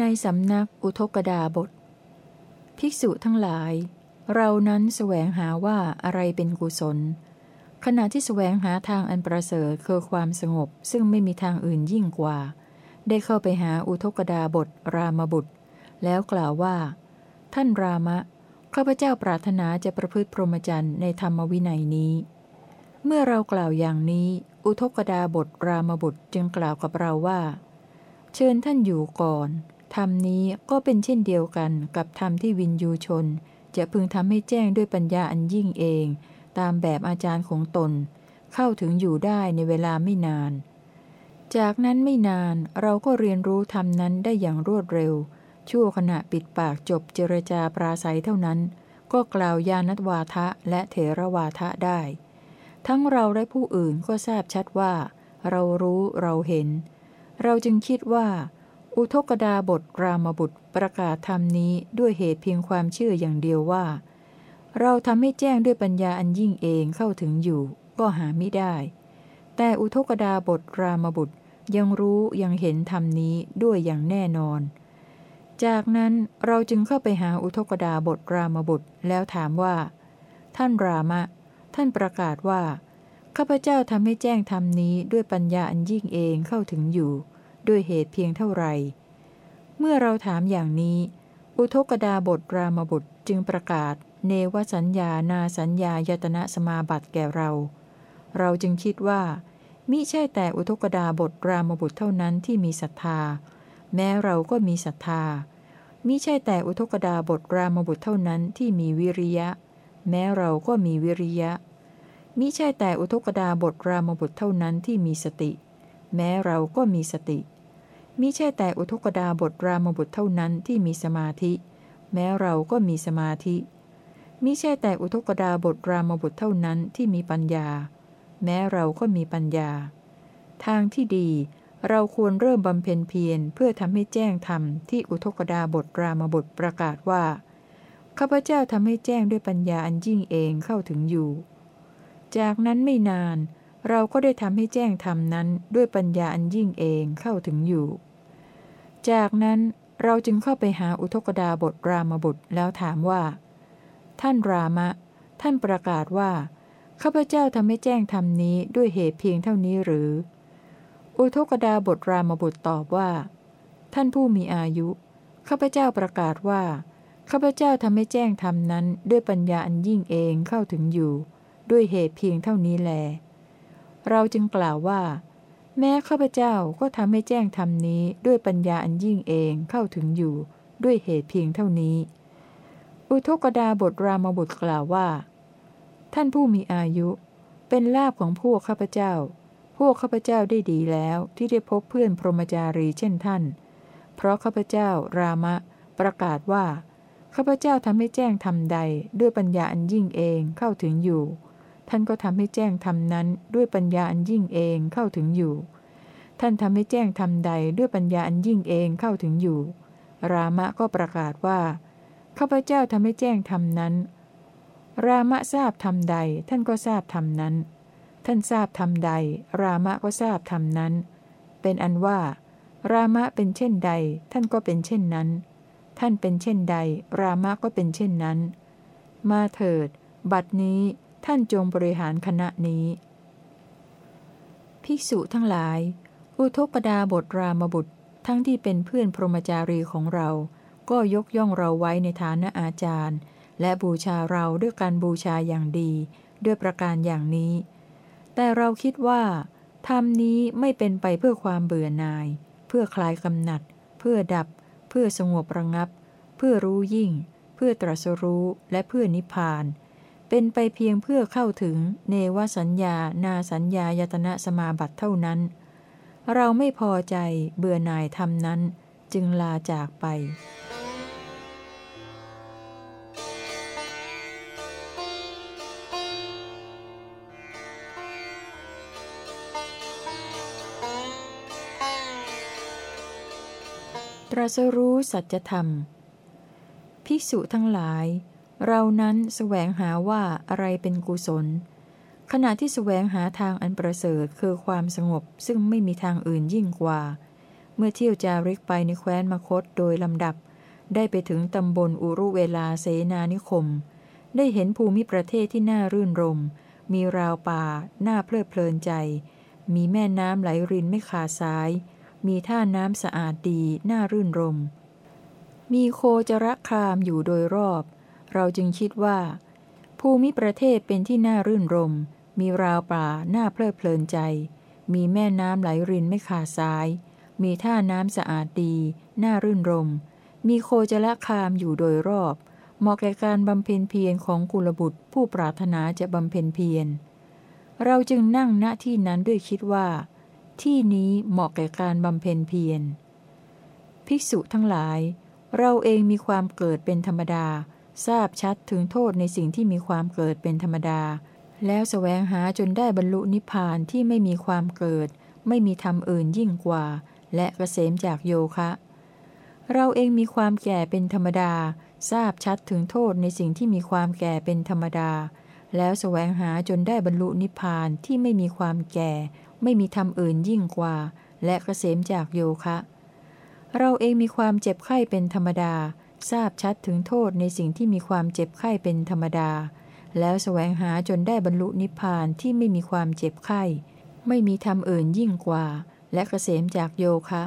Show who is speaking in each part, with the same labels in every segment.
Speaker 1: ในสำนักอุทกดาบท ภิกษุทั้งหลาย เรานั้นแสวงหาว่าอะไรเป็นกุศล ขณะที่แสวงหาทางอันประเสริฐคือความสงบ ซึ่งไม่มีทางอื่นยิ่งกว่า ได้เข้าไปหาอุทกดาบทรามบุตร แล้วกล่าวว่า ท่านรามะข้าพเจ้าปรารถนาจะประพฤติพรหมจรรย์ในธรรมวินัยนี้ เมื่อเรากล่าวอย่างนี้ อุทกดาบทรามบุตรจึงกล่าวกับเราว่า เชิญท่านอยู่ก่อน ธรรมนี้ก็เป็นเช่นเดียวกันกับธรรมที่วินยูชน จะพึงทำให้แจ้งด้วยปัญญาอันยิ่งเอง ตามแบบอาจารย์ของตน เข้าถึงอยู่ได้ในเวลาไม่นาน จากนั้นไม่นานเราก็เรียนรู้ธรรมนั้นได้อย่างรวดเร็ว ชั่วขณะปิดปากจบเจรจาปราศัยเท่านั้น ก็กล่าวยานัตวาทะและเถรวาทะได้ ทั้งเราและผู้อื่นก็ทราบชัดว่า เรารู้เราเห็น เราจึงคิดว่า อุทกดาบทรามบุตรประกาศธรรมนี้ด้วยเหตุเพียงความเชื่ออย่างเดียวว่า เราทำให้แจ้งด้วยปัญญาอันยิ่งเองเข้าถึงอยู่ ก็หาไม่ได้ แต่อุทกดาบทรามบุตรยังรู้ยังเห็นธรรมนี้ด้วยอย่างแน่นอน จากนั้นเราจึงเข้าไปหาอุทกดาบทรามบุตรแล้วถามว่า ท่านรามะ ท่านประกาศว่าข้าพเจ้าทำให้แจ้งธรรมนี้ด้วยปัญญาอันยิ่งเองเข้าถึงอยู่ ด้วยเหตุเพียงเท่าไรเมื่อเราถามอย่างนี้ อุทกดาบทรามบุตรจึงประกาศ เนวสัญญานาสัญญายตนะสมาบัติแก่เรา เราจึงคิดว่ามิใช่แต่อุทกดาบทรามบุตรเท่านั้นที่มีศรัทธา แม้เราก็มีศรัทธามิใช่แต่อุทกดาบทรามบุตรเท่านั้นที่มีวิริยะ แม้เราก็มีวิริยะมิใช่แต่อุทกดาบทรามบุตรเท่านั้นที่มีสติ แม้เราก็มีสติ มิใช่แต่อุทกดาบทรามบุตรเท่านั้นที่มีสมาธิ แม้เราก็มีสมาธิ มิใช่แต่อุทกดาบทรามบุตรเท่านั้นที่มีปัญญา แม้เราก็มีปัญญา ทางที่ดีเราควรเริ่มบำเพ็ญเพียรเพื่อทำให้แจ้งธรรมที่อุทกดาบทรามบุตรประกาศว่าข้าพเจ้าทำให้แจ้งด้วยปัญญาอันยิ่งเองเข้าถึงอยู่ จากนั้นไม่นาน เราก็ได้ทำให้แจ้งธรรมนั้นด้วยปัญญาอันยิ่งเองเข้าถึงอยู่ จากนั้นเราจึงเข้าไปหาอุทกดาบทรามบุตรแล้วถามว่า ท่านรามะ ท่านประกาศว่าข้าพเจ้าทำให้แจ้งธรรมนี้ด้วยเหตุเพียงเท่านี้หรือ อุทกดาบทรามบุตรตอบว่า ท่านผู้มีอายุข้าพเจ้าประกาศว่าข้าพเจ้าทำให้แจ้งธรรมนั้นด้วยปัญญาอันยิ่งเองเข้าถึงอยู่ ด้วยเหตุเพียงเท่านี้แล เราจึงกล่าวว่า แม้ข้าพเจ้าก็ทำให้แจ้งธรรมนี้ด้วยปัญญาอันยิ่งเองเข้าถึงอยู่ด้วยเหตุเพียงเท่านี้ อุทกดาบทรามบุตรกล่าวว่า ท่านผู้มีอายุ เป็นลาบของพวกข้าพเจ้า พวกข้าพเจ้าได้ดีแล้วที่ได้พบเพื่อนพรหมจารีเช่นท่าน เพราะข้าพเจ้ารามะ ประกาศว่าข้าพเจ้าทำให้แจ้งธรรมใดด้วยปัญญาอันยิ่งเองเข้าถึงอยู่ ท่านก็ทำให้แจ้งธรรมนั้นด้วยปัญญาอันยิ่งเองเข้าถึงอยู่ ท่านทำให้แจ้งธรรมใดด้วยปัญญาอันยิ่งเองเข้าถึงอยู่ รามะก็ประกาศว่าข้าพเจ้าทำให้แจ้งธรรมนั้น รามะทราบธรรมใด ท่านก็ทราบธรรมนั้น ท่านทราบธรรมใด รามะก็ทราบธรรมนั้น เป็นอันว่า รามะเป็นเช่นใด ท่านก็เป็นเช่นนั้น ท่านเป็นเช่นใด รามะก็เป็นเช่นนั้น มาเถิด บัดนี้ ท่านจงบริหารคณะนี้ ภิกษุทั้งหลาย อุทกปดาบทรามบุตร ทั้งที่เป็นเพื่อนพรหมจารีของเรา ก็ยกย่องเราไว้ในฐานะอาจารย์ และบูชาเราด้วยการบูชาอย่างดี ด้วยประการอย่างนี้ แต่เราคิดว่าธรรมนี้ไม่เป็นไปเพื่อความเบื่อหน่าย เพื่อคลายกำหนัด เพื่อดับ เพื่อสงบระงับ เพื่อรู้ยิ่ง เพื่อตรัสรู้และเพื่อนิพพาน เป็นไปเพียงเพื่อเข้าถึงเนวสัญญา นาสัญญายตนะสมาบัติเท่านั้น เราไม่พอใจเบื่อหน่ายทำนั้น จึงลาจากไปตรัสรู้สัจธรรม ภิกษุทั้งหลาย เรานั้นแสวงหาว่าอะไรเป็นกุศล ขณะที่แสวงหาทางอันประเสริฐคือความสงบซึ่งไม่มีทางอื่นยิ่งกว่า เมื่อเที่ยวจาริกไปในแคว้นมคตโดยลำดับ ได้ไปถึงตำบลอุรุเวลาเสนานิคม ได้เห็นภูมิประเทศที่น่ารื่นรม มีราวป่า น่าเพลิดเพลินใจ มีแม่น้ำไหลรินไม่ขาดสาย มีท่าน้ำสะอาดดี น่ารื่นรม มีโคจรคามอยู่โดยรอบ เราจึงคิดว่า ภูมิประเทศเป็นที่น่ารื่นรม มีราวป่าน่าเพลิดเพลินใจ มีแม่น้ำไหลรินไม่ขาดสาย มีท่าน้ำสะอาดดี น่ารื่นรม มีโคจรคามอยู่โดยรอบเหมาะแก่การบำเพ็ญเพียรของกุลบุตรผู้ปรารถนาจะบำเพ็ญเพียร เราจึงนั่งณที่นั้นด้วยคิดว่า ที่นี้เหมาะแก่การบำเพ็ญเพียร ภิกษุทั้งหลาย เราเองมีความเกิดเป็นธรรมดา ทราบชัดถึงโทษในสิ่งที่มีความเกิดเป็นธรรมดา แล้วสแสวงหาจนได้บรรลุนิพพานที่ไม่มีความเกิด ไม่มีธรรมอื่นยิ่งกว่า และเกษมจากโยคะ เราเองมีความแก่เป็นธรรมดา ทราบชัดถึงโทษในสิ่งที่มีความแก่เป็นธรรมดา แล้วสแสวงหาจนได้บรรลุนิพพานที่ไม่มีความแก่ ไม่มีธรรมอื่นยิ่งกว่า และเกษมจากโยคะ เราเองมีความเจ็บไข้เป็นธรรมดา ทราบชัดถึงโทษในสิ่งที่มีความเจ็บไข้เป็นธรรมดา แล้วสแสวงหาจนได้บรรลุนิพพานที่ไม่มีความเจ็บไข้ ไม่มีธรรมอื่นยิ่งกว่า และเกษมจากโยคะ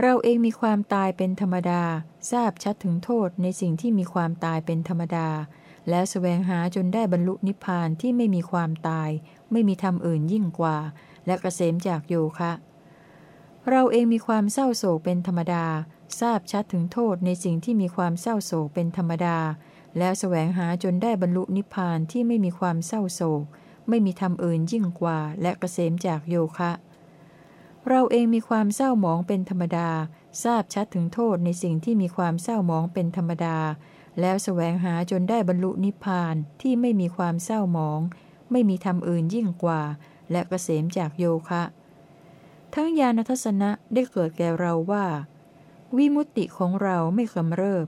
Speaker 1: เราเองมีความตายเป็นธรรมดา ทราบชัดถึงโทษในสิ่งที่มีความตายเป็นธรรมดา แล้วสแสวงหาจนได้บรรลุนิพพานที่ไม่มีความตาย ไม่มีธรรมอื่นยิ่งกว่า และเกษมจากโยคะ เราเองมีความเศร้าโศกเป็นธรรมดา ทราบชัดถึงโทษในสิ่งที่มีความเศร้าโศกเป็นธรรมดา แล้วแสวงหาจนได้บรรลุนิพพานที่ไม่มีความเศร้าโศก ไม่มีธรรมอื่นยิ่งกว่าและเกษมจากโยคะ เราเองมีความเศร้าหมองเป็นธรรมดา ทราบชัดถึงโทษในสิ่งที่มีความเศร้าหมองเป็นธรรมดา แล้วแสวงหาจนได้บรรลุนิพพานที่ไม่มีความเศร้าหมอง ไม่มีธรรมอื่นยิ่งกว่า และเกษมจากโยคะ ทั้งญาณทัศนะได้เกิดแก่เราว่า วิมุตติของเราไม่กำเริบ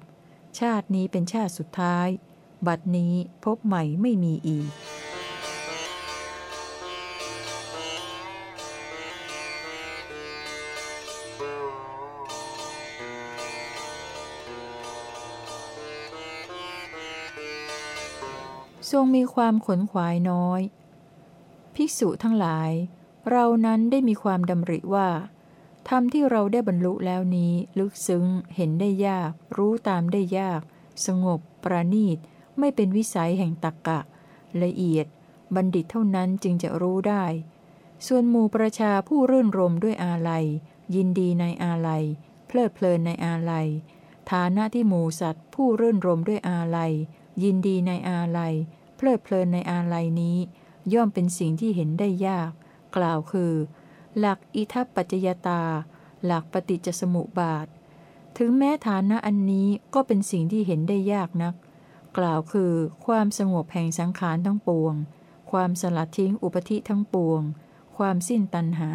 Speaker 1: ชาตินี้เป็นชาติสุดท้าย บัดนี้พบใหม่ไม่มีอีก ทรงมีความขนขวายน้อย ภิกษุทั้งหลาย เรานั้นได้มีความดำริว่า ธรรมที่เราได้บรรลุแล้วนี้ ลึกซึ้ง เห็นได้ยาก รู้ตามได้ยาก สงบ ประณีต ไม่เป็นวิสัยแห่งตักกะ ละเอียด บัณฑิตเท่านั้นจึงจะรู้ได้ ส่วนหมู่ประชาผู้รื่นรมด้วยอาลัย ยินดีในอาลัย เพลิดเพลินในอาลัย ฐานะที่หมู่สัตว์ ผู้รื่นรมด้วยอาลัย ยินดีในอาลัย เพลิดเพลินในอาลัยนี้ ย่อมเป็นสิ่งที่เห็นได้ยาก กล่าวคือ หลักอิทัปปัจจยตา หลักปฏิจจสมุปบาท ถึงแม้ฐานะอันนี้ก็เป็นสิ่งที่เห็นได้ยากนัก กล่าวคือความสงบแห่งสังขารทั้งปวง ความสลัดทิ้งอุปธิทั้งปวง ความสิ้นตัณหา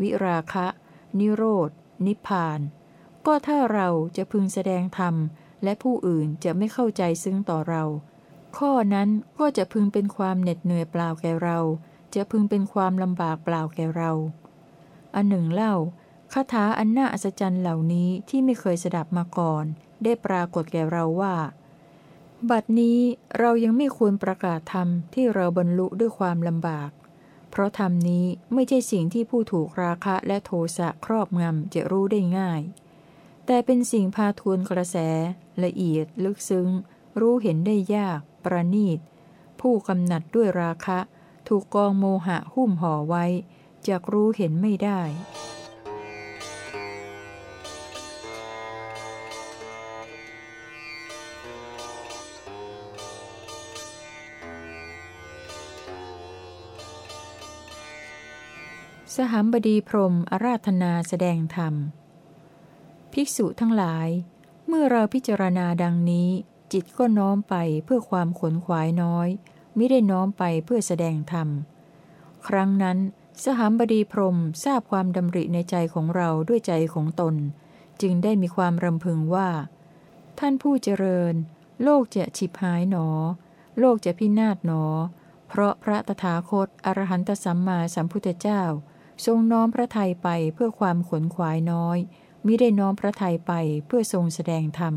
Speaker 1: วิราคะ นิโรธนิพพาน ก็ถ้าเราจะพึงแสดงธรรม และผู้อื่นจะไม่เข้าใจซึ้งต่อเรา ข้อนั้นก็จะพึงเป็นความเหน็ดเหนื่อยเปล่าแก่เรา จะพึงเป็นความลำบากเปล่าแก่เรา อันหนึ่งเล่าคาถาอันน่าอัศจรรย์เหล่านี้ที่ไม่เคยสดับมาก่อน ได้ปรากฏแก่เราว่า บัดนี้เรายังไม่ควรประกาศธรรมที่เราบรรลุด้วยความลำบาก เพราะธรรมนี้ไม่ใช่สิ่งที่ผู้ถูกราคะและโทสะครอบงำจะรู้ได้ง่าย แต่เป็นสิ่งพาทวนกระแส ละเอียด ลึกซึ้ง รู้เห็นได้ยาก ประณีต ผู้กำหนัดด้วยราคะ ถูกกองโมหะหุ้มห่อไว้ จะรู้เห็นไม่ได้ สหัมบดีพรมอาราธนาแสดงธรรม ภิกษุทั้งหลาย เมื่อเราพิจารณาดังนี้ จิตก็น้อมไปเพื่อความขนขวายน้อย ไม่ได้น้อมไปเพื่อแสดงธรรม ครั้งนั้น สหัมบดีพรมทราบความดำริในใจของเราด้วยใจของตน จึงได้มีความรำพึงว่า ท่านผู้เจริญ โลกจะฉิบหายหนอ โลกจะพินาศหนอ เพราะพระตถาคตอรหันตสัมมาสัมพุทธเจ้า ทรงน้อมพระทัยไปเพื่อความขนขวายน้อยมิได้น้อมพระทัยไปเพื่อทรงแสดงธรรม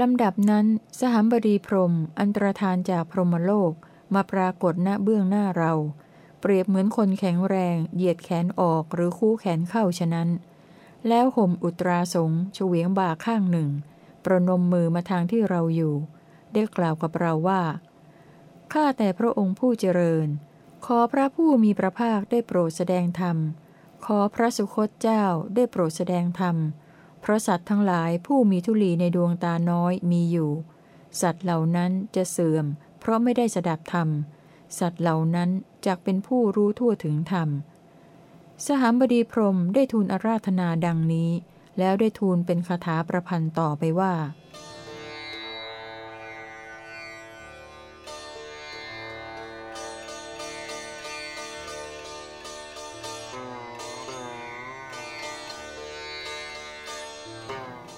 Speaker 1: ลำดับนั้นสหัมบดีพรมอันตรธานจากพรหมโลกมาปรากฏณเบื้องหน้าเรา เปรียบเหมือนคนแข็งแรง เหยียดแขนออกหรือคู่แขนเข้าฉะนั้น แล้วห่มอุตราสงเฉวียงบ่าข้างหนึ่ง ประนมมือมาทางที่เราอยู่ ได้กล่าวกับเราว่า ข้าแต่พระองค์ผู้เจริญ ขอพระผู้มีพระภาคได้โปรดแสดงธรรม ขอพระสุคตเจ้าได้โปรดแสดงธรรม เพราะสัตว์ทั้งหลายผู้มีทุลีในดวงตาน้อยมีอยู่ สัตว์เหล่านั้นจะเสื่อม เพราะไม่ได้สดับธรรม สัตว์เหล่านั้น จักเป็นผู้รู้ทั่วถึงธรรม สหามบดีพรมได้ทูลอาราธนาดังนี้ แล้วได้ทูลเป็นคาถาประพันธ์ต่อไปว่า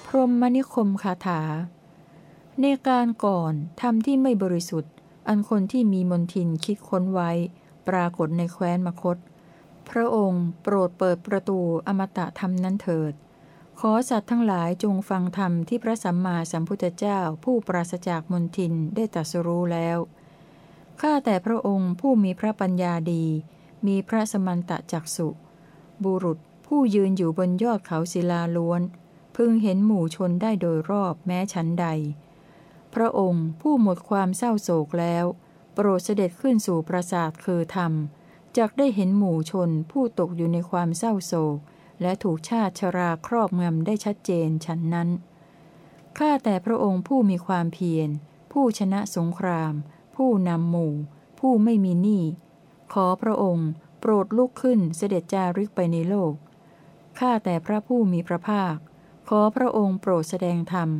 Speaker 1: พรหมนิคมคาถา ในการก่อนทำที่ไม่บริสุทธิ์ อันคนที่มีมนทินคิดค้นไว้ ปรากฏในแคว้นมคต พระองค์โปรดเปิดประตูอมตะธรรมนั้นเถิด ขอสัตว์ทั้งหลายจงฟังธรรมที่พระสัมมาสัมพุทธเจ้าผู้ปราศจากมนทินได้ตรัสรู้แล้ว ข้าแต่พระองค์ผู้มีพระปัญญาดี มีพระสมันตะจักสุบุรุษผู้ยืนอยู่บนยอดเขาศิลาล้วน พึงเห็นหมู่ชนได้โดยรอบแม้ชั้นใด พระองค์ผู้หมดความเศร้าโศกแล้ว โปรดเสด็จขึ้นสู่ปราสาทคือธรรมจักได้เห็นหมู่ชนผู้ตกอยู่ในความเศร้าโศก และถูกชาติชราครอบงำได้ชัดเจนฉันนั้น ข้าแต่พระองค์ผู้มีความเพียร ผู้ชนะสงคราม ผู้นำหมู่ ผู้ไม่มีหนี้ ขอพระองค์โปรดลุกขึ้นเสด็จจาริกไปในโลก ข้าแต่พระผู้มีพระภาค ขอพระองค์โปรดแสดงธรรม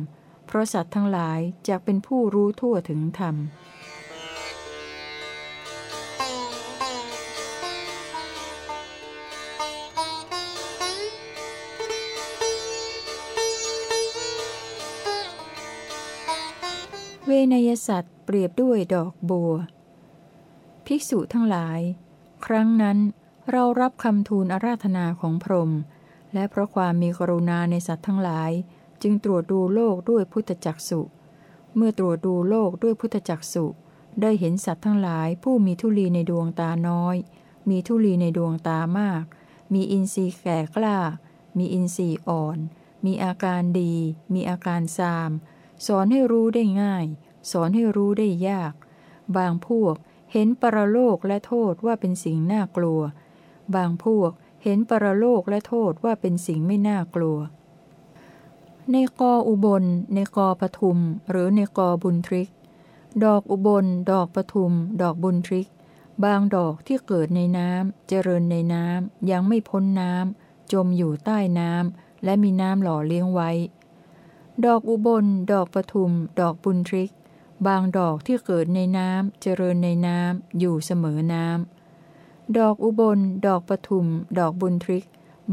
Speaker 1: เพราะสัตว์ทั้งหลายจะเป็นผู้รู้ทั่วถึงธรรม เวนยสัตว์เปรียบด้วยดอกบัว ภิกษุทั้งหลาย ครั้งนั้นเรารับคำทูลอาราธนาของพรหมและเพราะความมีกรุณาในสัตว์ทั้งหลาย จึงตรวจดูโลกด้วยพุทธจักสุ เมื่อตรวจดูโลกด้วยพุทธจักสุ ได้เห็นสัตว์ทั้งหลาย ผู้มีทุลีในดวงตาน้อย มีทุลีในดวงตามาก มีอินทรีย์แก่กล้า มีอินทรีย์อ่อน มีอาการดี มีอาการซาม สอนให้รู้ได้ง่าย สอนให้รู้ได้ยาก บางพวกเห็นปรโลกและโทษว่าเป็นสิ่งน่ากลัว บางพวกเห็นปรโลกและโทษว่าเป็นสิ่งไม่น่ากลัว ในกออุบล ในกอปทุม หรือในกอบุญทริก ดอกอุบล ดอกปทุม ดอกบุญทริก บางดอกที่เกิดในน้ำเจริญในน้ำยังไม่พ้นน้ำจมอยู่ใต้น้ำและมีน้ำหล่อเลี้ยงไว้ ดอกอุบล ดอกปทุม ดอกบุญทริก บางดอกที่เกิดในน้ำเจริญในน้ำอยู่เสมอน้ำ ดอกอุบล ดอกปทุม ดอกบุญทริก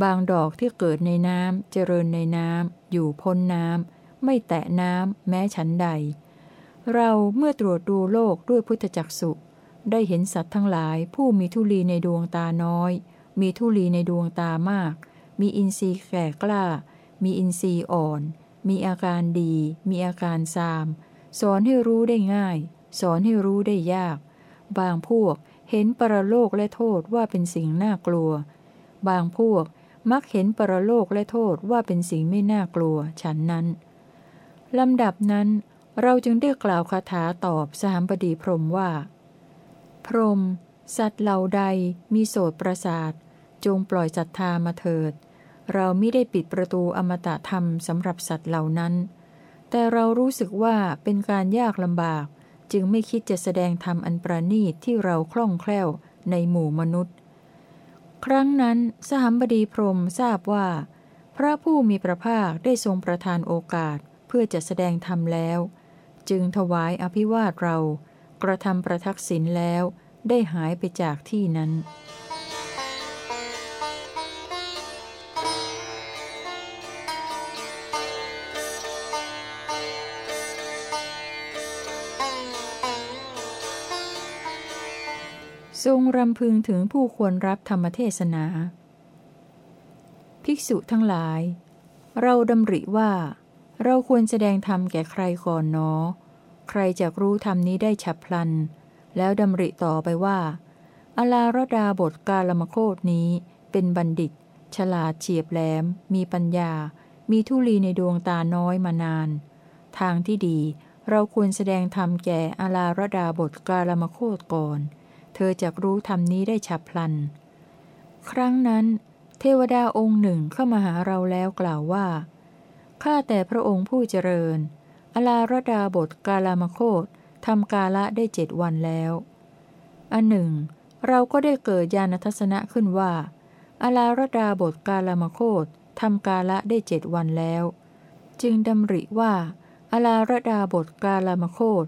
Speaker 1: บางดอกที่เกิดในน้ำเจริญในน้ำอยู่พ้นน้ำไม่แตะน้ำแม้ฉันใด เราเมื่อตรวจดูโลกด้วยพุทธจักสุได้เห็นสัตว์ทั้งหลายผู้มีทุลีในดวงตาน้อย มีทุลีในดวงตามาก มีอินทรีย์แก่กล้า มีอินทรีย์อ่อน มีอาการดี มีอาการซาม สอนให้รู้ได้ง่าย สอนให้รู้ได้ยาก บางพวกเห็นปรโลกและโทษว่าเป็นสิ่งน่ากลัว บางพวกมักเห็นปรโลกและโทษว่าเป็นสิ่งไม่น่ากลัว ฉันนั้น ลำดับนั้น เราจึงได้กล่าวคาถาตอบสหามบดีพรมว่า พรม สัตว์เหล่าใดมีโสตประสาท จงปล่อยศรัทธามาเถิด เราไม่ได้ปิดประตูอมตะธรรมสำหรับสัตว์เหล่านั้น แต่เรารู้สึกว่าเป็นการยากลำบาก จึงไม่คิดจะแสดงธรรมอันประณีตที่เราคล่องแคล่วในหมู่มนุษย์ ครั้งนั้นสหัมบดีพรมทราบว่า พระผู้มีพระภาคได้ทรงประทานโอกาสเพื่อจะแสดงธรรมแล้ว จึงถวายอภิวาทเรา กระทำประทักษิณแล้วได้หายไปจากที่นั้น ทรงรำพึงถึงผู้ควรรับธรรมเทศนา ภิกษุทั้งหลาย เราดำริว่า เราควรแสดงธรรมแก่ใครก่อนเนอ ใครจะรู้ธรรมนี้ได้ฉับพลัน แล้วดำริต่อไปว่าอลารดาบทกาลมโคดนี้ เป็นบัณฑิต ฉลาดเฉียบแหลม มีปัญญา มีทุลีในดวงตาน้อยมานาน ทางที่ดีเราควรแสดงธรรมแก่อลารดาบทกาลมโคดก่อน เธอจะรู้ธรรมนี้ได้ฉับพลัน ครั้งนั้น เทวดาองค์หนึ่งเข้ามาหาเราแล้วกล่าวว่า ข้าแต่พระองค์ผู้เจริญ อลารดาบทกาลามโคตทำกาละได้เจ็ดวันแล้ว อันหนึ่ง เราก็ได้เกิดญาณทัศนะขึ้นว่า อลารดาบทกาลามโคตทำกาละได้เจ็ดวันแล้ว จึงดำริว่า อลารดาบทกาลามโคต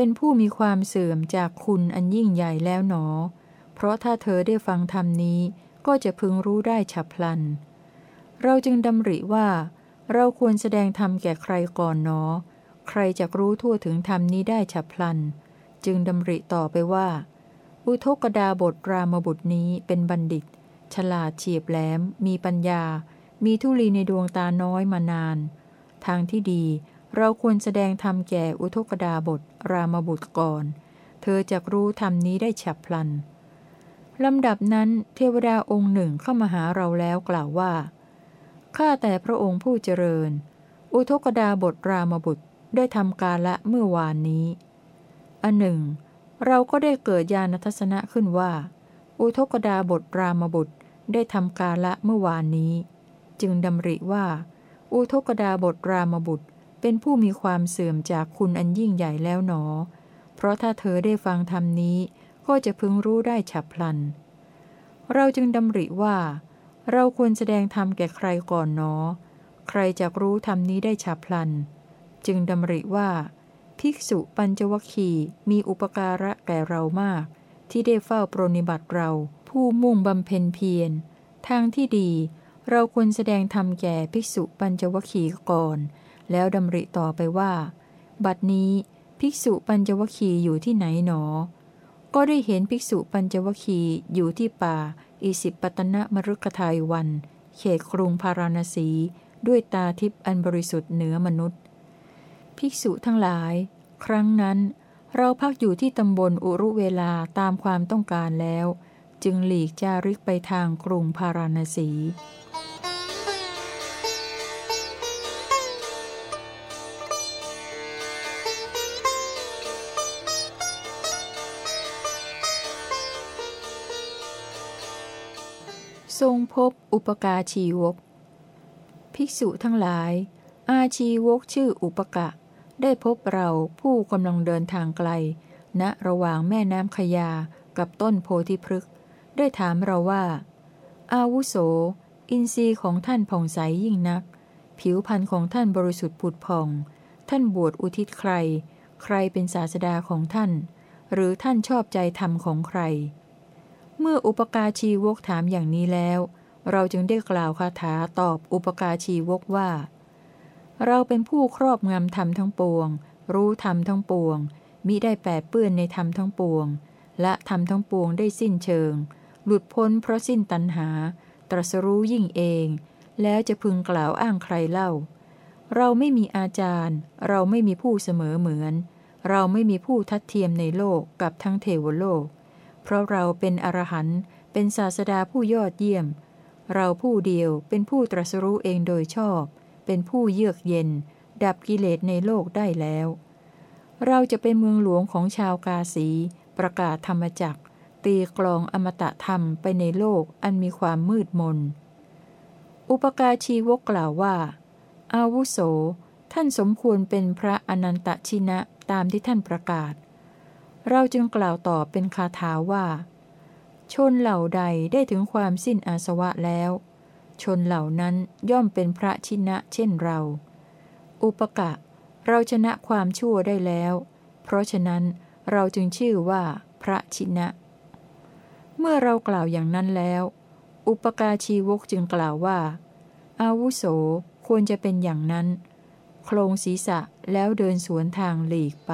Speaker 1: เป็นผู้มีความเสื่อมจากคุณอันยิ่งใหญ่แล้วหนอ เพราะถ้าเธอได้ฟังธรรมนี้ก็จะพึงรู้ได้ฉับพลัน เราจึงดำริว่า เราควรแสดงธรรมแก่ใครก่อนหนอ ใครจะรู้ทั่วถึงธรรมนี้ได้ฉับพลัน จึงดำริต่อไปว่า อุทกดาบทรามบุตรนี้เป็นบัณฑิต ฉลาดเฉียบแหลม มีปัญญา มีทุลีในดวงตาน้อยมานาน ทางที่ดี เราควรแสดงธรรมแก่อุทกดาบทรามบุตรก่อน เธอจะรู้ธรรมนี้ได้ฉับพลัน ลำดับนั้นเทวดาองค์หนึ่งเข้ามาหาเราแล้วกล่าวว่า ข้าแต่พระองค์ผู้เจริญ อุทกดาบทรามบุตรได้ทำกาละเมื่อวานนี้ อันหนึ่ง เราก็ได้เกิดญาณทัศนะขึ้นว่า อุทกดาบทรามบุตรได้ทำกาละเมื่อวานนี้ จึงดำริว่า อุทกดาบทรามบุตร เป็นผู้มีความเสื่อมจากคุณอันยิ่งใหญ่แล้วหนอ เพราะถ้าเธอได้ฟังธรรมนี้ก็จะพึงรู้ได้ฉับพลัน เราจึงดำริว่า เราควรแสดงธรรมแก่ใครก่อนหนอ ใครจะรู้ธรรมนี้ได้ฉับพลัน จึงดำริว่า ภิกษุปัญจวคีมีอุปการะแก่เรามาก ที่ได้เฝ้าปรนิบัติเรา ผู้มุ่งบำเพ็ญเพียรทางที่ดี เราควรแสดงธรรมแก่ภิกษุปัญจวคีก่อน แล้วดำริต่อไปว่า บัดนี้ภิกษุปัญจวคีอยู่ที่ไหนหนอ ก็ได้เห็นภิกษุปัญจวคีอยู่ที่ป่า อิสิปตนะมรุกทายวัน เขตกรุงพาราณสี ด้วยตาทิพย์อันบริสุทธิ์เหนือมนุษย์ ภิกษุทั้งหลาย ครั้งนั้นเราพักอยู่ที่ตำบลอุรุเวลาตามความต้องการแล้ว จึงหลีกจาริกไปทางกรุงพาราณสี ทรงพบอุปกาชีวก ภิกษุทั้งหลาย อาชีวกชื่ออุปกะ ได้พบเราผู้กำลังเดินทางไกลณระหว่างแม่น้ำขยากับต้นโพธิพฤกษ์ได้ถามเราว่า อาวุโส อินทรีย์ของท่านผ่องใสยิ่งนัก ผิวพรรณของท่านบริสุทธิ์ผุดผ่อง ท่านบวชอุทิศใคร ใครเป็นศาสดาของท่าน หรือท่านชอบใจธรรมของใคร เมื่ออุปกาชีวกถามอย่างนี้แล้ว เราจึงได้กล่าวคาถาตอบอุปกาชีวกว่า เราเป็นผู้ครอบงำธรรมทั้งปวง รู้ธรรมทั้งปวง มิได้แปดเปื้อนในธรรมทั้งปวง และธรรมทั้งปวงได้สิ้นเชิง หลุดพ้นเพราะสิ้นตัณหา ตรัสรู้ยิ่งเอง แล้วจะพึงกล่าวอ้างใครเล่า เราไม่มีอาจารย์ เราไม่มีผู้เสมอเหมือน เราไม่มีผู้ทัดเทียมในโลกกับทั้งเทวโลก เพราะเราเป็นอรหันต์เป็นศาสดาผู้ยอดเยี่ยม เราผู้เดียวเป็นผู้ตรัสรู้เองโดยชอบ เป็นผู้เยือกเย็น ดับกิเลสในโลกได้แล้ว เราจะเป็นเมืองหลวงของชาวกาสี ประกาศธรรมจักตีกลองอมตะธรรมไปในโลกอันมีความมืดมน อุปการชีวกกล่าวว่า อาวุโส ท่านสมควรเป็นพระอนันตชินะตามที่ท่านประกาศ เราจึงกล่าวต่อเป็นคาถาว่า ชนเหล่าใดได้ถึงความสิ้นอาสวะแล้ว ชนเหล่านั้นย่อมเป็นพระชินะเช่นเรา อุปกะ เราชนะความชั่วได้แล้ว เพราะฉะนั้นเราจึงชื่อว่า พระชินะ เมื่อเรากล่าวอย่างนั้นแล้ว อุปกาชีวกจึงกล่าวว่า อาวุโสควรจะเป็นอย่างนั้น โครงศีรษะแล้วเดินสวนทางหลีกไป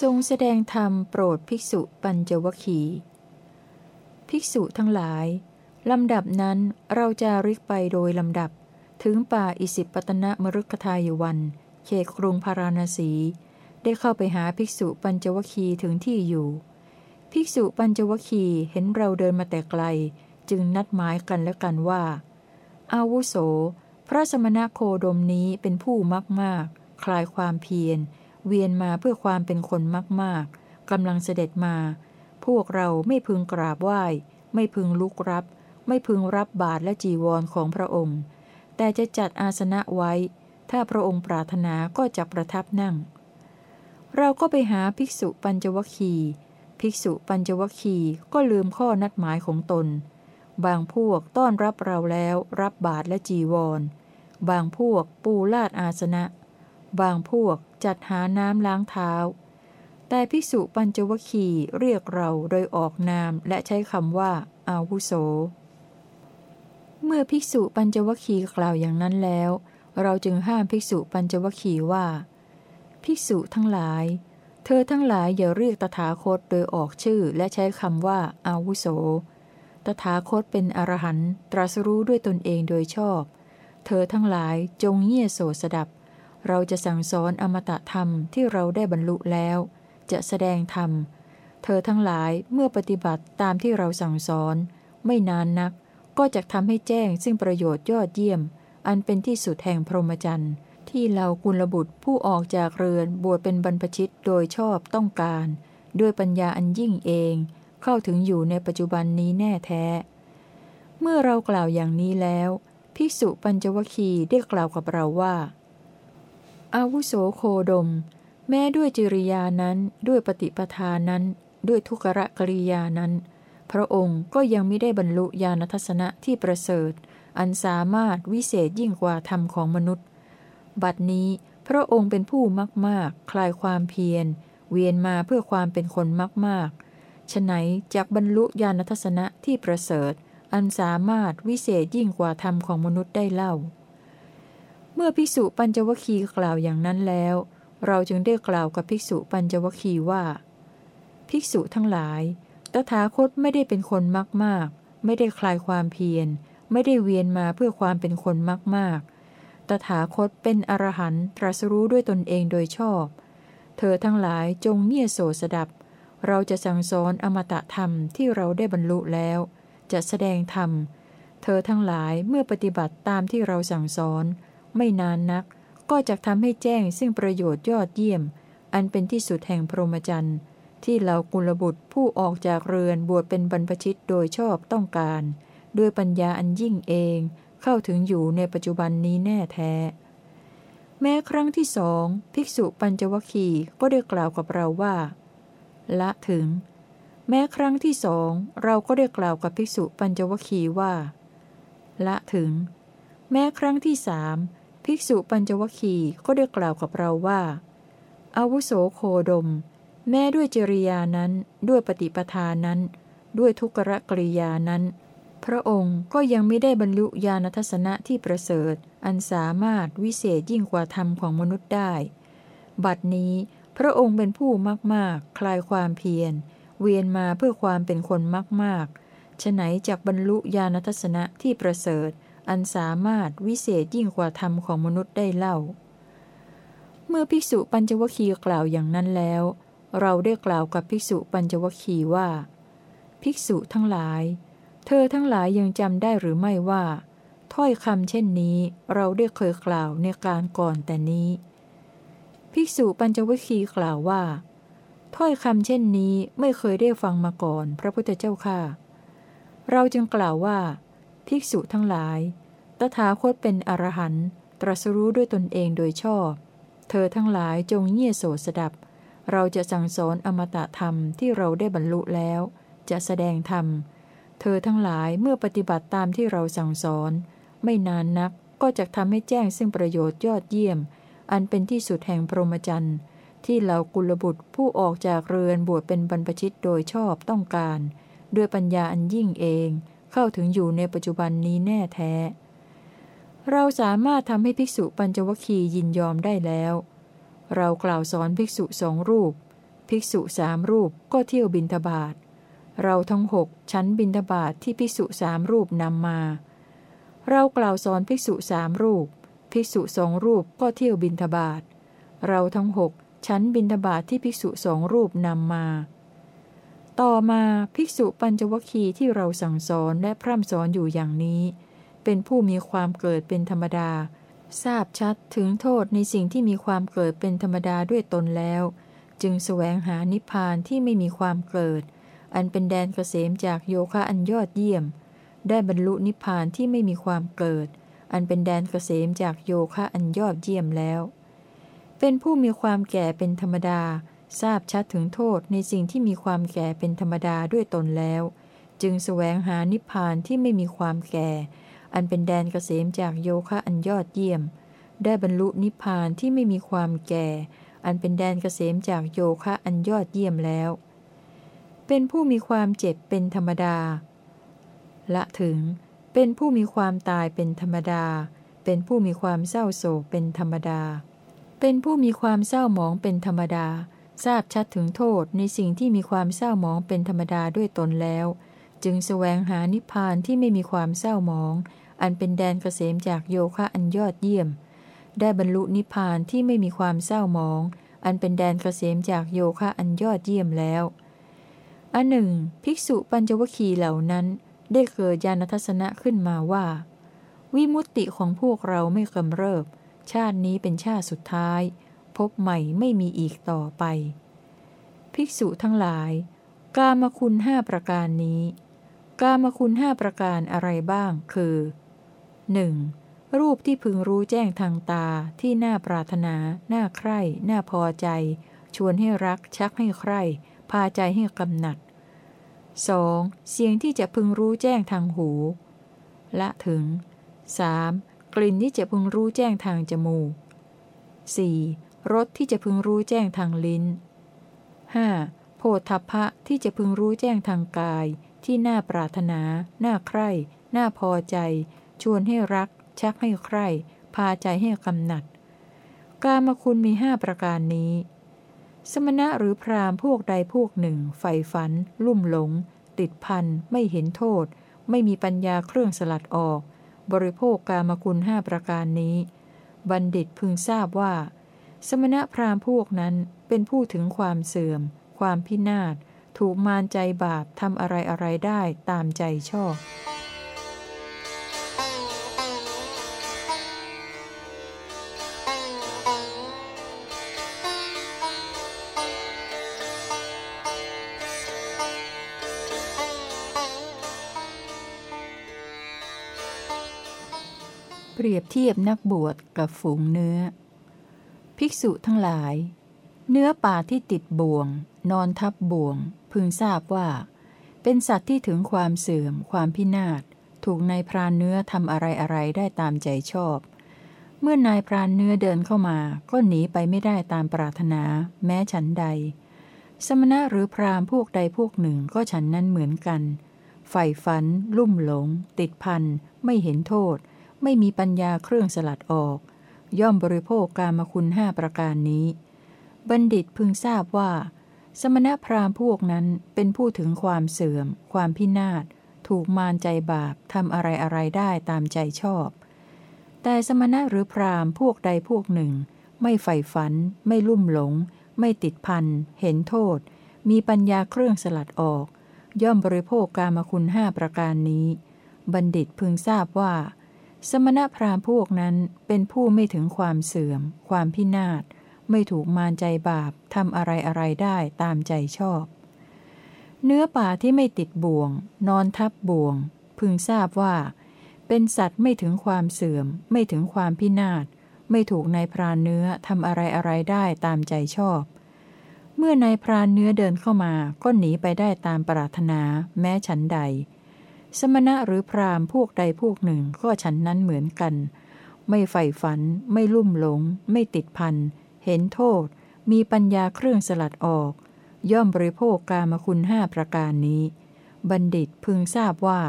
Speaker 1: ทรงแสดงธรรมโปรดภิกษุปัญจวคีภิกษุทั้งหลาย ลำดับนั้นเราจะริกไปโดยลำดับ ถึงป่าอิสิปตนะมรุกทายวันเขตกรุงพาราณสี ได้เข้าไปหาภิกษุปัญจวคีถึงที่อยู่ ภิกษุปัญจวคีเห็นเราเดินมาแต่ไกล จึงนัดหมายกันและกันว่า อาวุโส พระสมณโคดมนี้เป็นผู้มากมากคลายความเพียร เวียนมาเพื่อความเป็นคนมากมากกำลังเสด็จมา พวกเราไม่พึงกราบไหว้ ไม่พึงลุกรับ ไม่พึงรับบาตรและจีวรของพระองค์ แต่จะจัดอาสนะไว้ ถ้าพระองค์ปรารถนาก็จะประทับนั่ง เราก็ไปหาภิกษุปัญจวคีภิกษุปัญจวคีก็ลืมข้อนัดหมายของตน บางพวกต้อนรับเราแล้วรับบาตรและจีวร บางพวกปูลาดอาสนะ บางพวกจัดหาน้ำล้างเท้า แต่ภิกษุปัญจวคีเรียกเราโดยออกนามและใช้คำว่า อาวุโส เมื่อภิกษุปัญจวคีกล่าวอย่างนั้นแล้ว เราจึงห้ามภิกษุปัญจวคีว่า ภิกษุทั้งหลาย เธอทั้งหลายอย่าเรียกตถาคตโดยออกชื่อและใช้คำว่า อาวุโส ตถาคตเป็นอรหันต์ตรัสรู้ด้วยตนเองโดยชอบ เธอทั้งหลายจงเงี่ยโสสดับ เราจะสั่งสอนอมตะธรรมที่เราได้บรรลุแล้ว จะแสดงธรรม เธอทั้งหลายเมื่อปฏิบัติตามที่เราสั่งสอน ไม่นานนัก ก็จะทำให้แจ้งซึ่งประโยชน์ยอดเยี่ยม อันเป็นที่สุดแห่งพรหมจรรย์ที่เรากุลบุตรผู้ออกจากเรือนบวชเป็นบรรพชิตโดยชอบต้องการ ด้วยปัญญาอันยิ่งเอง เข้าถึงอยู่ในปัจจุบันนี้แน่แท้ เมื่อเรากล่าวอย่างนี้แล้ว ภิกษุปัญจวคีได้กล่าวกับเราว่า อาวุโสโคดม แม้ด้วยจริยานั้นด้วยปฏิปทานั้น ด้วยทุกรกริยานั้น พระองค์ก็ยังไม่ได้บรรลุญาณทัศนะที่ประเสริฐ อันสามารถวิเศษยิ่งกว่าธรรมของมนุษย์ บัดนี้พระองค์เป็นผู้มากมากคลายความเพียร เวียนมาเพื่อความเป็นคนมากมากฉะไหนจากบรรลุญาณทัศนะที่ประเสริฐ อันสามารถวิเศษยิ่งกว่าธรรมของมนุษย์ได้เล่า เมื่อภิกษุปัญจวคีกล่าวอย่างนั้นแล้ว เราจึงได้กล่าวกับภิกษุปัญจวคีว่า ภิกษุทั้งหลาย ตถาคตไม่ได้เป็นคนมากมากไม่ได้คลายความเพียร ไม่ได้เวียนมาเพื่อความเป็นคนมากมากตถาคตเป็นอรหันต์ตรัสรู้ด้วยตนเองโดยชอบ เธอทั้งหลายจงเงี่ยโสสดับ เราจะสั่งสอนอมตะธรรมที่เราได้บรรลุแล้ว จะแสดงธรรม เธอทั้งหลายเมื่อปฏิบัติตามที่เราสั่งสอน ไม่นานนัก ก็จะทำให้แจ้งซึ่งประโยชน์ยอดเยี่ยม อันเป็นที่สุดแห่งพรหมจรรย์ที่เรากุลบุตรผู้ออกจากเรือนบวชเป็นบรรพชิตโดยชอบต้องการ ด้วยปัญญาอันยิ่งเองเข้าถึงอยู่ในปัจจุบันนี้แน่แท้ แม้ครั้งที่สองภิกษุปัญจวคีก็ได้กล่าวกับเราว่า ละถึง แม้ครั้งที่สองเราก็ได้กล่าวกับภิกษุปัญจวคีว่า ละถึง แม้ครั้งที่สาม ภิกษุปัญจวคีก็ได้กล่าวกับเราว่า อาวุโสโคดม แม้ด้วยจริยานั้นด้วยปฏิปทานั้น ด้วยทุกรกริยานั้น พระองค์ก็ยังไม่ได้บรรลุญาณทัศนะที่ประเสริฐ อันสามารถวิเศษยิ่งกว่าธรรมของมนุษย์ได้ บัดนี้พระองค์เป็นผู้มากมากคลายความเพียร เวียนมาเพื่อความเป็นคนมากมากฉะไหนจากบรรลุญาณทัศนะที่ประเสริฐ อันสามารถวิเศษยิ่งกว่าธรรมของมนุษย์ได้เล่า เมื่อภิกษุปัญจวคีกล่าวอย่างนั้นแล้ว เราได้กล่าวกับภิกษุปัญจวคีว่า ภิกษุทั้งหลาย เธอทั้งหลายยังจำได้หรือไม่ว่า ถ้อยคำเช่นนี้เราได้เคยกล่าวในการก่อนแต่นี้ ภิกษุปัญจวคีกล่าวว่า ถ้อยคำเช่นนี้ไม่เคยได้ฟังมาก่อน พระพุทธเจ้าค่ะเราจึงกล่าวว่า ภิกษุทั้งหลาย ตถาคตเป็นอรหันต์ตรัสรู้ด้วยตนเองโดยชอบ เธอทั้งหลายจงเงี่ยโสสดับ เราจะสั่งสอนอมตะธรรมที่เราได้บรรลุแล้ว จะแสดงธรรม เธอทั้งหลายเมื่อปฏิบัติตามที่เราสั่งสอน ไม่นานนักก็จะทำให้แจ้งซึ่งประโยชน์ยอดเยี่ยม อันเป็นที่สุดแห่งพรหมจรรย์ที่เรากุลบุตรผู้ออกจากเรือนบวชเป็นบรรพชิตโดยชอบต้องการ ด้วยปัญญาอันยิ่งเอง เข้าถึงอยู่ในปัจจุบันนี้แน่แท้ เราสามารถทำให้ภิกษุปัญจวคียินยอมได้แล้ว เรากล่าวสอนภิกษุสองรูป ภิกษุสามรูปก็เที่ยวบินทบาทเราทั้งหกชั้นบินทบาทที่ภิกษุสามรูปนำมา เรากล่าวสอนภิกษุสามรูป ภิกษุสองรูปก็เที่ยวบินทบาทเราทั้งหกชั้นบินทบาทที่ภิกษุสองรูปนำมา ต่อมาภิกษุปัญจวคีที่เราสั่งสอนและพร่ำสอนอยู่อย่างนี้ เป็นผู้มีความเกิดเป็นธรรมดา ทราบชัดถึงโทษในสิ่งที่มีความเกิดเป็นธรรมดาด้วยตนแล้ว จึงแสวงหานิพพานที่ไม่มีความเกิด อันเป็นแดนเกษมจากโยคะอันยอดเยี่ยม ได้บรรลุนิพพานที่ไม่มีความเกิด อันเป็นแดนเกษมจากโยคะอันยอดเยี่ยมแล้ว เป็นผู้มีความแก่เป็นธรรมดา ทราบชัดถึงโทษในสิ่งที่มีความแก่เป็นธรรมดาด้วยตนแล้ว จึงสแสวงหานิพพานที่ไม่มีความแก่ อันเป็นแดนเกษมจากโยคะอันยอดเยี่ยม ได้บรรลุนิพพานที่ไม่มีความแก่ อันเป็นแดนเกษมจากโยคะอันยอดเยี่ยมแล้ว เป็นผู้มีความเจ็บเป็นธรรมดา ละถึง เป็นผู้มีความตายเป็นธรรมดา เป็นผู้มีความเศร้าโศกเป็นธรรมดา เป็นผู้มีความเศร้าหมองเป็นธรรมดา ทราบชัดถึงโทษในสิ่งที่มีความเศร้าหมองเป็นธรรมดาด้วยตนแล้ว จึงสแสวงหานิพพานที่ไม่มีความเศร้าหมอง อันเป็นแดนเกษมจากโยคะอันยอดเยี่ยม ได้บรรลุนิพพานที่ไม่มีความเศร้าหมอง อันเป็นแดนเกษมจากโยคะอันยอดเยี่ยมแล้วอันหนึ่ง ภิกษุปัญจวคีเหล่านั้นได้เกิดญาณทัศนะขึ้นมาว่า วิมุตติของพวกเราไม่กำเริบ ชาตินี้เป็นชาติสุดท้าย พบใหม่ไม่มีอีกต่อไป ภิกษุทั้งหลาย กามคุณห้าประการนี้ กามคุณห้าประการอะไรบ้างคือ 1. รูปที่พึงรู้แจ้งทางตาที่น่าปรารถนา น่าใคร่ น่าพอใจ ชวนให้รัก ชักให้ใคร่ พาใจให้กำหนัด 2. เสียงที่จะพึงรู้แจ้งทางหู ละถึง 3. กลิ่นที่จะพึงรู้แจ้งทางจมูก 4. รสที่จะพึงรู้แจ้งทางลิ้น 5. โพธพะที่จะพึงรู้แจ้งทางกาย ที่น่าปรารถนา น่าใคร่ น่าพอใจ ชวนให้รัก ชักให้ใคร่ พาใจให้กำหนัด กามคุณมีห้าประการนี้ สมณะหรือพรามพวกใดพวกหนึ่งใฝ่ฝัน ลุ่มหลง ติดพัน ไม่เห็นโทษ ไม่มีปัญญาเครื่องสลัดออก บริโภคกามคุณห้าประการนี้ บัณฑิตพึงทราบว่า สมณพราหมณ์พวกนั้นเป็นผู้ถึงความเสื่อม ความพินาศ ถูกมารใจบาปทำอะไรอะไรได้ตามใจชอบ เปรียบเทียบนักบวชกับฝูงเนื้อ ภิกษุทั้งหลาย เนื้อป่าที่ติดบ่วง นอนทับบ่วง พึงทราบว่า เป็นสัตว์ที่ถึงความเสื่อม ความพินาศ ถูกนายพรานเนื้อทำอะไรอะไรได้ตามใจชอบ เมื่อนายพรานเนื้อเดินเข้ามา ก็หนีไปไม่ได้ตามปรารถนา แม้ฉันใด สมณะหรือพรามพวกใดพวกหนึ่งก็ฉันนั้นเหมือนกันใฝ่ฝัน ลุ่มหลง ติดพัน ไม่เห็นโทษ ไม่มีปัญญาเครื่องสลัดออก ย่อมบริโภคกามคุณห้าประการนี้ บัณฑิตพึงทราบว่า สมณพราหมณ์พวกนั้นเป็นผู้ถึงความเสื่อม ความพินาศ ถูกมารใจบาปทำอะไรอะไรได้ตามใจชอบ แต่สมณะหรือพราหมณ์พวกใดพวกหนึ่ง ไม่ใฝ่ฝัน ไม่ลุ่มหลง ไม่ติดพันเห็นโทษ มีปัญญาเครื่องสลัดออก ย่อมบริโภคกามคุณห้าประการนี้ บัณฑิตพึงทราบว่า สมณพราหมณ์พวกนั้นเป็นผู้ไม่ถึงความเสื่อม ความพินาศ ไม่ถูกมารใจบาปทำอะไรอะไรได้ตามใจชอบ เนื้อป่าที่ไม่ติดบ่วง นอนทับบ่วง พึงทราบว่า เป็นสัตว์ไม่ถึงความเสื่อม ไม่ถึงความพินาศ ไม่ถูกนายพรานเนื้อทำอะไรอะไรได้ตามใจชอบ เมื่อนายพรานเนื้อเดินเข้ามาก็หนีไปได้ตามปรารถนา แม้ฉันใด สมณะหรือพราหมณ์พวกใดพวกหนึ่งก็ฉันนั้นเหมือนกัน ไม่ใฝ่ฝัน ไม่ลุ่มหลง ไม่ติดพัน เห็นโทษ มีปัญญาเครื่องสลัดออก ย่อมบริโภคกามคุณห้าประการนี้ บัณฑิตพึงทราบว่า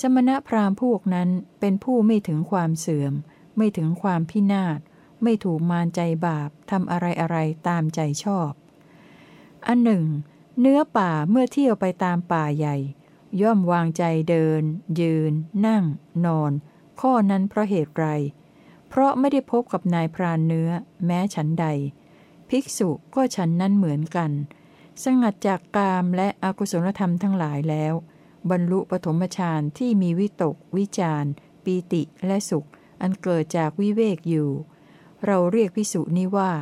Speaker 1: สมณะพราหมณ์พวกนั้นเป็นผู้ไม่ถึงความเสื่อม ไม่ถึงความพินาศ ไม่ถูกมารใจบาปทำอะไรอะไรตามใจชอบ อันหนึ่ง เนื้อป่าเมื่อเที่ยวไปตามป่าใหญ่ ย่อมวางใจเดิน ยืน นั่ง นอน ข้อนั้นเพราะเหตุไร เพราะไม่ได้พบกับนายพรานเนื้อ แม้ฉันใด ภิกษุก็ฉันนั้นเหมือนกัน สงัดจากกามและอกุศลธรรมทั้งหลายแล้ว บรรลุปฐมฌานที่มีวิตก วิจารปีติและสุข อันเกิดจากวิเวกอยู่ เราเรียกภิกษุนี้ว่า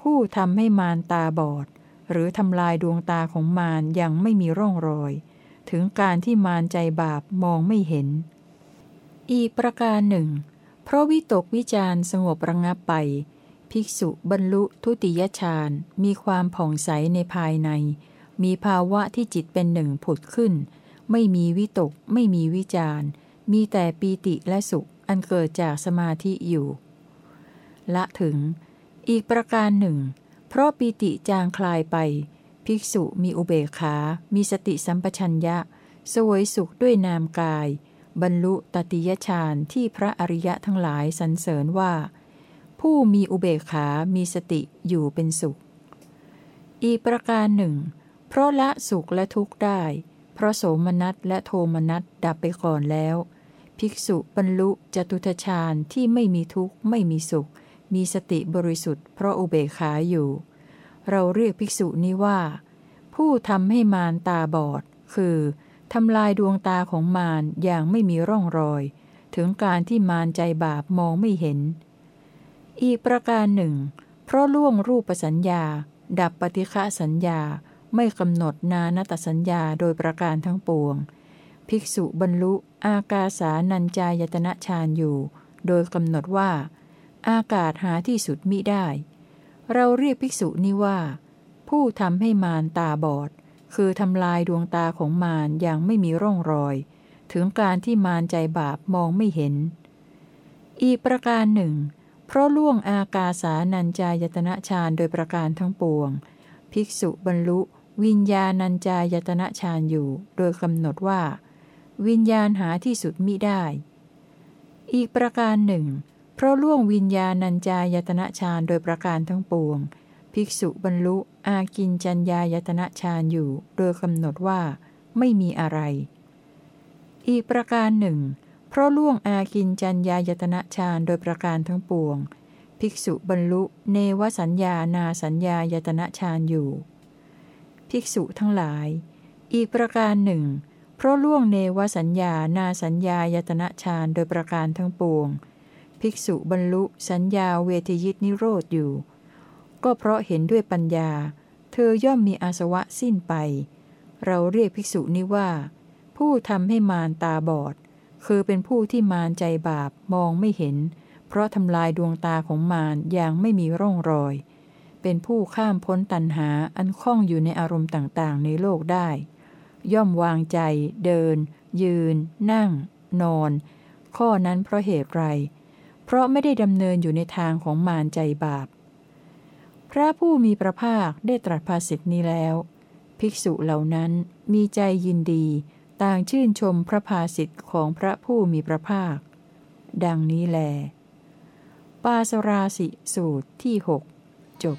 Speaker 1: ผู้ทำให้มารตาบอด หรือทำลายดวงตาของมารยังไม่มีร่องรอย ถึงการที่มารใจบาปมองไม่เห็น อีกประการหนึ่ง เพราะวิตกวิจารสงบระงับไป ภิกษุบรรลุทุติยฌานมีความผ่องใสในภายใน มีภาวะที่จิตเป็นหนึ่งผุดขึ้น ไม่มีวิตก ไม่มีวิจารมีแต่ปีติและสุขอันเกิดจากสมาธิอยู่ ละถึง อีกประการหนึ่ง เพราะปีติจางคลายไป ภิกษุมีอุเบกขา มีสติสัมปชัญญะ สวยสุขด้วยนามกาย บรรลุตติยฌานที่พระอริยะทั้งหลายสรรเสริญว่า ผู้มีอุเบกขา มีสติอยู่เป็นสุข อีกประการหนึ่ง เพราะละสุขและทุกข์ได้ เพราะโสมนัสและโทมนัสดับไปก่อนแล้ว ภิกษุบรรลุจตุทชาญที่ไม่มีทุกข์ไม่มีสุข มีสติบริสุทธิ์เพราะอุเบกขาอยู่ เราเรียกภิกษุนี้ว่า ผู้ทำให้มารตาบอด คือทำลายดวงตาของมารอย่างไม่มีร่องรอย ถึงการที่มารใจบาปมองไม่เห็น อีกประการหนึ่ง เพราะล่วงรูปสัญญา ดับปฏิฆะสัญญาไม่กำหนดนานตสัญญาโดยประการทั้งปวง ภิกษุบรรลุอากาสานัญจายตนะฌานอยู่ โดยกำหนดว่า อากาศหาที่สุดมิได้ เราเรียกภิกษุนี้ว่า ผู้ทำให้มารตาบอด คือทำลายดวงตาของมารอย่างไม่มีร่องรอย ถึงการที่มารใจบาปมองไม่เห็น อีกประการหนึ่ง เพราะล่วงอากาสานัญจายตนะฌานโดยประการทั้งปวง ภิกษุบรรลุ วิญญาณัญจายตนะฌานอยู่ โดยกำหนดว่า วิญญาณหาที่สุดมิได้ อีกประการหนึ่ง เพราะล่วงวิญญาณัญจายตนะฌานโดยประการทั้งปวง ภิกษุบรรลุอากินจัญญายตนะฌานอยู่ โดยกำหนดว่า ไม่มีอะไร อีกประการหนึ่ง เพราะล่วงอากินจัญญายตนะฌานโดยประการทั้งปวง ภิกษุบรรลุเนวสัญญานาสัญญายตนะฌานอยู่ ภิกษุทั้งหลาย อีกประการหนึ่ง เพราะล่วงเนวสัญญานาสัญญายตนะฌานโดยประการทั้งปวง ภิกษุบรรลุสัญญาเวทยิตนิโรธอยู่ ก็เพราะเห็นด้วยปัญญา เธอย่อมมีอาสวะสิ้นไป เราเรียกภิกษุนี้ว่า ผู้ทำให้มารตาบอด คือเป็นผู้ที่มารใจบาปมองไม่เห็น เพราะทำลายดวงตาของมารอย่างไม่มีร่องรอย เป็นผู้ข้ามพ้นตัณหาอันคล้องอยู่ในอารมณ์ต่างๆ ในโลกได้ ย่อมวางใจ เดิน ยืน นั่ง นอนข้อนั้นเพราะเหตุไร เพราะไม่ได้ดำเนินอยู่ในทางของมารใจบาป พระผู้มีพระภาคได้ตรัสภาสิทธินี้แล้ว ภิกษุเหล่านั้นมีใจยินดี ต่างชื่นชมพระภาสิทธิ์ของพระผู้มีพระภาค ดังนี้แล ปาสราสิสูตรที่หกจบ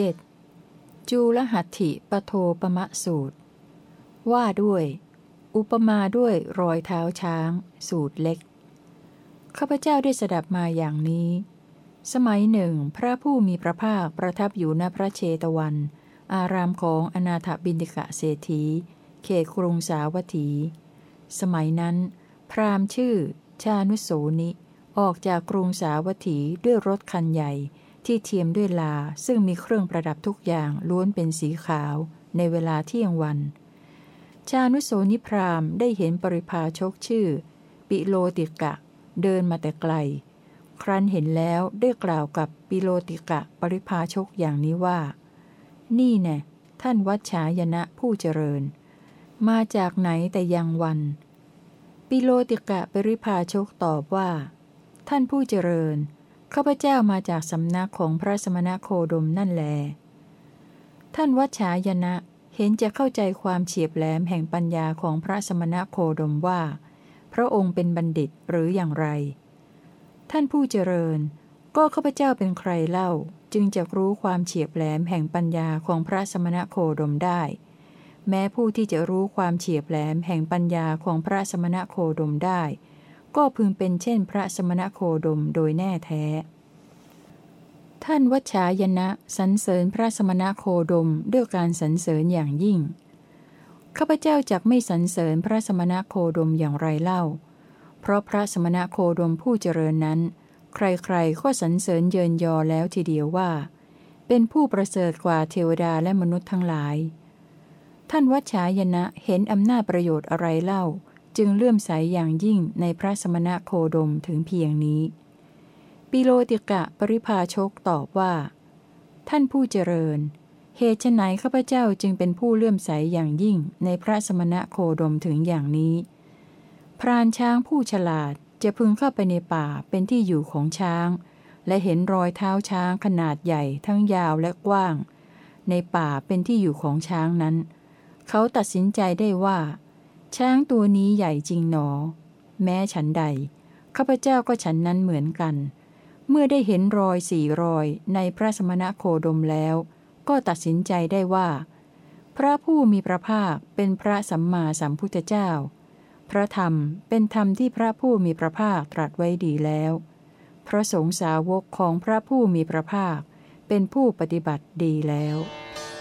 Speaker 1: 7. จูลหัตถิปโทปมะสูตร ว่าด้วย อุปมาด้วยรอยเท้าช้าง สูตรเล็ก ข้าพเจ้าได้สดับมาอย่างนี้ สมัยหนึ่ง พระผู้มีพระภาคประทับอยู่ณพระเชตวัน อารามของอนาถบินิกะเศรษฐี เขตกรุงสาวัตถี สมัยนั้น พราหมณ์ชื่อ ชานุโสนิ ออกจากกรุงสาวัตถีด้วยรถคันใหญ่ ที่เทียมด้วยลาซึ่งมีเครื่องประดับทุกอย่างล้วนเป็นสีขาวในเวลาเที่ยงวัน ชานุโสนิพรามได้เห็นปริพาชกชื่อ ปิโลติกะ เดินมาแต่ไกล ครั้นเห็นแล้วได้กล่าวกับปิโลติกะปริพาชกอย่างนี้ว่า นี่แน่ท่านวัชชายนะผู้เจริญ มาจากไหนแต่ยังวัน ปิโลติกะปริพาชกตอบว่า ท่านผู้เจริญ ข้าพเจ้ามาจากสำนักของพระสมณโคดมนั่นแล ท่านวัชชายนะเห็นจะเข้าใจความเฉียบแหลมแห่งปัญญาของพระสมณโคดมว่า พระองค์เป็นบัณฑิตหรืออย่างไร ท่านผู้เจริญ ก็ข้าพเจ้าเป็นใครเล่า จึงจะรู้ความเฉียบแหลมแห่งปัญญาของพระสมณโคดมได้ แม้ผู้ที่จะรู้ความเฉียบแหลมแห่งปัญญาของพระสมณโคดมได้ ก็พึงเป็นเช่นพระสมณโคดมโดยแน่แท้ ท่านวัชายนะสรรเสริญพระสมณโคดมด้วยการสรรเสริญอย่างยิ่ง ข้าพเจ้าจักไม่สรรเสริญพระสมณโคดมอย่างไรเล่า เพราะพระสมณโคดมผู้เจริญนั้น ใครๆก็สรรเสริญเยินยอแล้วทีเดียวว่า เป็นผู้ประเสริฐกว่าเทวดาและมนุษย์ทั้งหลาย ท่านวัชชายนะเห็นอำนาจประโยชน์อะไรเล่า จึงเลื่อมใสอย่างยิ่งในพระสมณโคดมถึงเพียงนี้ ปิโลติกะปริภาชกตอบว่า ท่านผู้เจริญ เหตุไฉนข้าพเจ้าจึงเป็นผู้เลื่อมใสอย่างยิ่งในพระสมณโคดมถึงอย่างนี้ พรานช้างผู้ฉลาดจะพึงเข้าไปในป่าเป็นที่อยู่ของช้าง และเห็นรอยเท้าช้างขนาดใหญ่ทั้งยาวและกว้าง ในป่าเป็นที่อยู่ของช้างนั้น เขาตัดสินใจได้ว่า ช้างตัวนี้ใหญ่จริงหนอ แม้ฉันใด ข้าพเจ้าก็ฉันนั้นเหมือนกัน เมื่อได้เห็นรอยสี่รอยในพระสมณโคดมแล้ว ก็ตัดสินใจได้ว่า พระผู้มีพระภาคเป็นพระสัมมาสัมพุทธเจ้า พระธรรมเป็นธรรมที่พระผู้มีพระภาคตรัสไว้ดีแล้ว พระสงฆ์สาวกของพระผู้มีพระภาค เป็นผู้ปฏิบัติดีแล้ว「